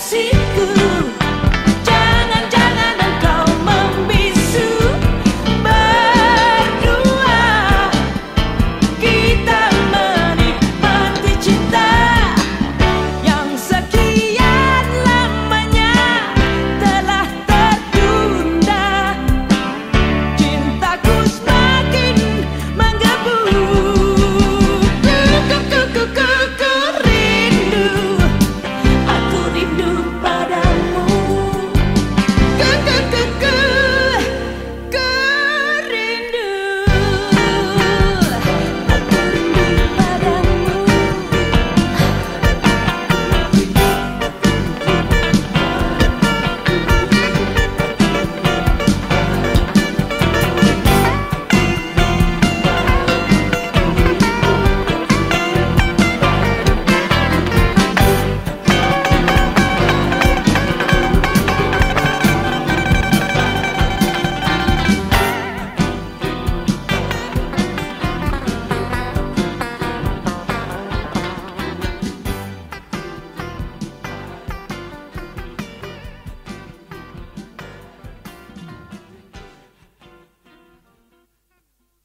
see good.